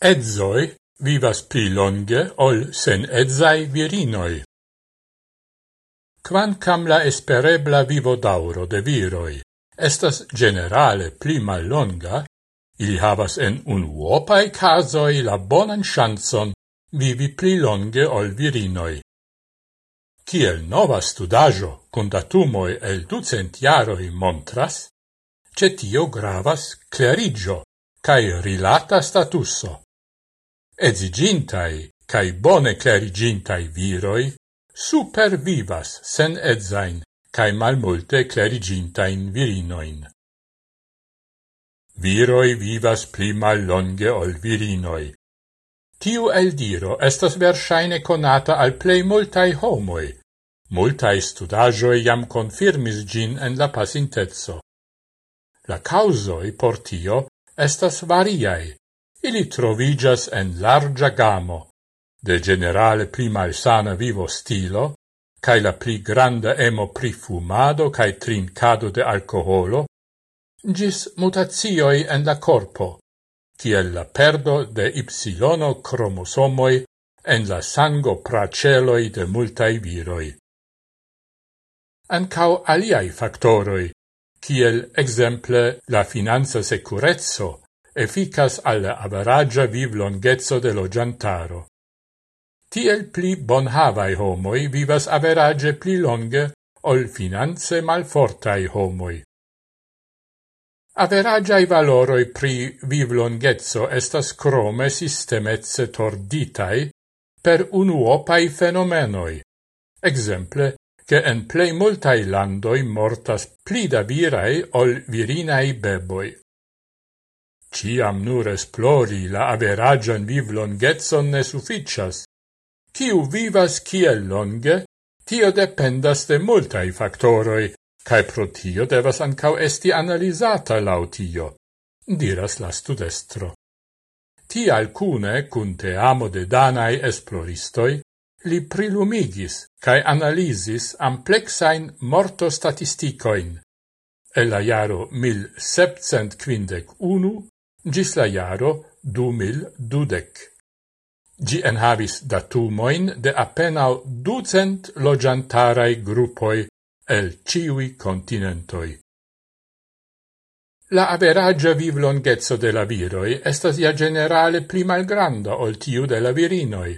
edzoi vivas pli longe ol sen edzai virinoi. Quancam la esperebla vivo dauro de viroi estas generale pli mallonga, ili havas en un uopai casoi la bonan chanson vivi pli longe ol virinoi. Ciel nova studajo con datumoi el ducent jaroi montras, cetio gravas clerigio cae rilata statuso edzigintai cae bone clerigintai viroi supervivas sen edzain cae malmulte clerigintain virinoin. Viroi vivas pli mal longe ol virinoi. Tiu eldiro estas versaine conata al plei multai homoi. Multai studagioi jam confirmis gin en la pasintezzo. La causoi por tio estas variae, Ili trovigas en larga gamo, de generale pli malsana vivo stilo, cae la pli granda emo pri fumado cae trincado de alcoholo, gis mutazioi en la corpo, ciel la perdo de ipsilono cromosomoi en la sango praceloi de multai viroi. Ancao aliai factoroi, ciel exemple la finanza securezzo efficas alle averagia vivlongezzo de lo giantaro. Tiel pli bonhavai homoi vivas average pli longe ol finanze malfortai homoi. Averagiai valoroi pri vivlongezzo estas crome sistemezze torditai per unuopai fenomenoi. Exemple, che en plei multai landoi mortas pli da virai ol virinai beboi. Ciam nur esplori la averagian vivlongezzon ne sufficias. Ciu vivas ciel longe, tio dependas de multai factoroi, cae pro tio devas ancau esti analisata lau tio, diras la studestro. Ti alcune, cun te amo de danai esploristoi, li prilumigis cae analisis amplexain morto statisticoin. E la jaro 1751 gis la jaro du mil dudec. Gi enhavis datumoin de appenao ducent logiantarai gruppoi el ciui continentoi. La averagia vivlonghezzo de la viroi estas ja generale pli malgranda ol tiu de la virinoi.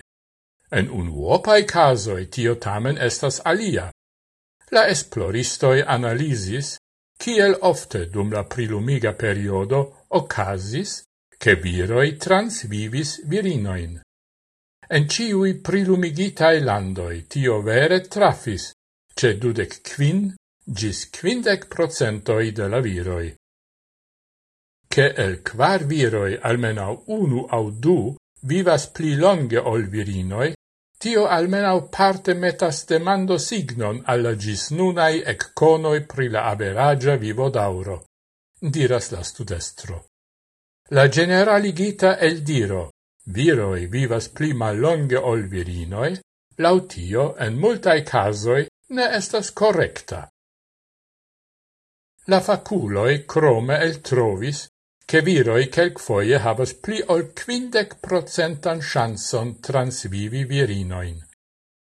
En unuopai casoi tio tamen estas alia. La esploristoi analisis, kiel ofte dum la prilumiga periodo ocasis che viroi transvivis virinoin. En ciui prilumigitae landoi tio vere trafis, ce dudec quin gis quindec procentoi de la viroi. Che el quar viroi almenau unu au du vivas pli longe ol virinoi, tio almenau parte metas demando signon alla gis nunai ec conoi pri la averagia vivo dauro diras la studestro. La generaligita el diro, viroi vivas pli mallonge ol virinoi, lautio en multae casoi ne estas correcta. La faculoi crome el trovis che viroi quelcfoie havas pli ol quindec procentan chanson transvivi virinoin.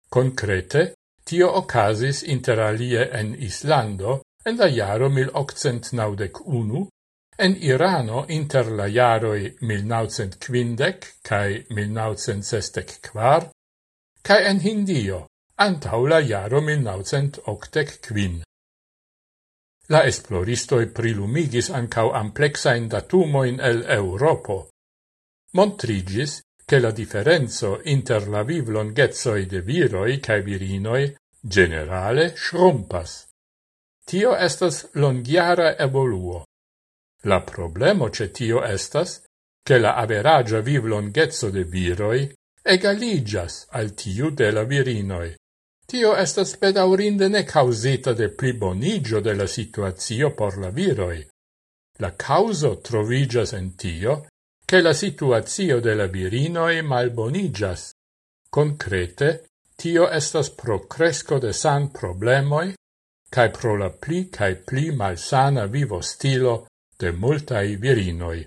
Concrete, tio ocasis inter alie en Islando, en la jaro 1891, en Irano inter la jaroi 1950 cae 1964, cae en Hindio antau la jaro 1985. La esploristoi prilumigis ancau amplexain datumoin el Europo. Montrigis che la differenzo inter la vivlonghezoi de viroi cae virinoi generale shrumpas. Tio estas longiara evoluo. La problemo ce tio estas che la averagia vivlonghezzo de viroi egaligas al tiu de la virinoi. Tio estas pedaurinde ne causita de plibonigio de la situazio por la viroi. La causo trovigas en tio che la situazio de la virinoi malbonigas. Concrete, tio estas procresco de san problemoi cae pro la pli cae pli malsana vivo stilo de multai virinoi.